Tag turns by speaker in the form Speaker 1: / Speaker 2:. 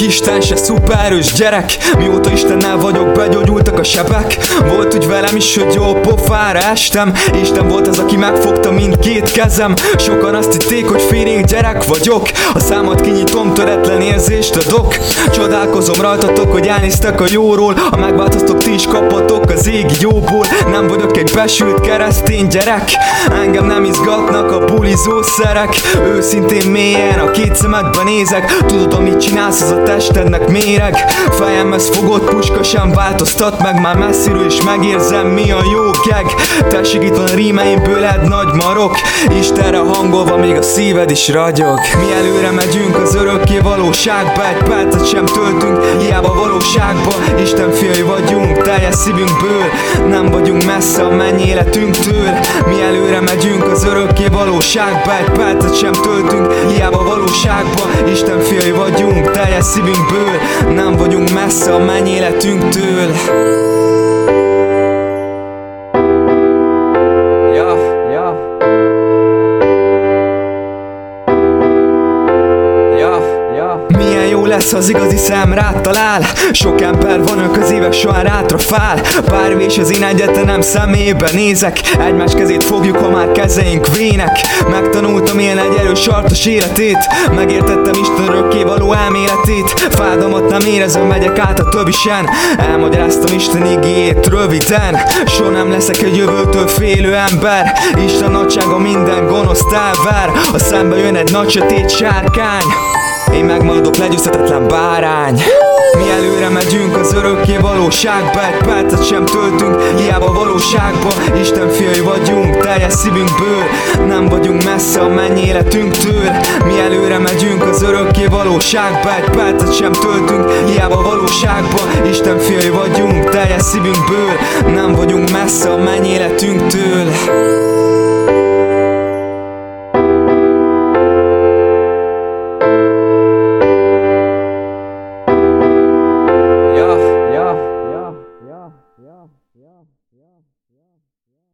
Speaker 1: Isten se szuperős gyerek. Mióta Istennel vagyok, begyógyultak a sebek. Volt úgy velem is, hogy jó pofára estem. Isten volt az, aki megfogta mindkét kezem. Sokan azt hitték, hogy félénk gyerek vagyok. A számot kinyitom, töretlen érzést adok. Csodálkozom rajtatok, hogy elnéztek a jóról. Ha megváltoztok, ti is kapatok az égi jóból. Nem vagyok egy besült keresztény gyerek. Engem nem izgatnak a bulizó szerek. Őszintén mélyen a két szemedben nézek. Tudod, amit csinálsz, az a testednek méreg. Fejemhez fogott puska sem változtat meg. Már messziről is megérzem, mi a jó geg. Te segít a rímeimből egy nagy marok Istenre hangolva még a szíved is ragyog. Mi előre megyünk az örökké valóságba Egy percet sem töltünk, hiába valóságba Isten fiai vagyunk, teljes szívünkből Nem vagyunk messze a mennyi életünktől. Mi előre megyünk az örökké valóságba Egy percet sem töltünk, hiába valóságba Isten fiai vagyunk, teljes szívünkből Nem vagyunk messze a mennyi életünktől lesz, az igazi szem rád talál. Sok ember van, ők az évek során rátrafál Pár vés az én egyetenem szemébe nézek Egymás kezét fogjuk, ha már kezeink vének. Megtanultam élni egy erős sartos életét Megértettem Isten örökké való elméletét. Fádamat nem érezem, megyek át a többisen Elmagyaráztam Isten igéjét röviden. Soha nem leszek egy jövőtől félő ember Isten nagysága minden gonoszt elver. A szembe jön egy nagy sötét sárkány én megmaradok legyőzhetetlen bárány. Mi előre megyünk az örökké valóságba Egy percet sem töltünk, hiába valóságba. Isten fiai vagyunk, teljes szívünkből Nem vagyunk messze a mennyi életünktől. Mi előre megyünk az örökké valóságba Egy percet sem töltünk, hiába valóságba. Isten fiai vagyunk, teljes szívünkből Nem vagyunk messze a mennyi életünktől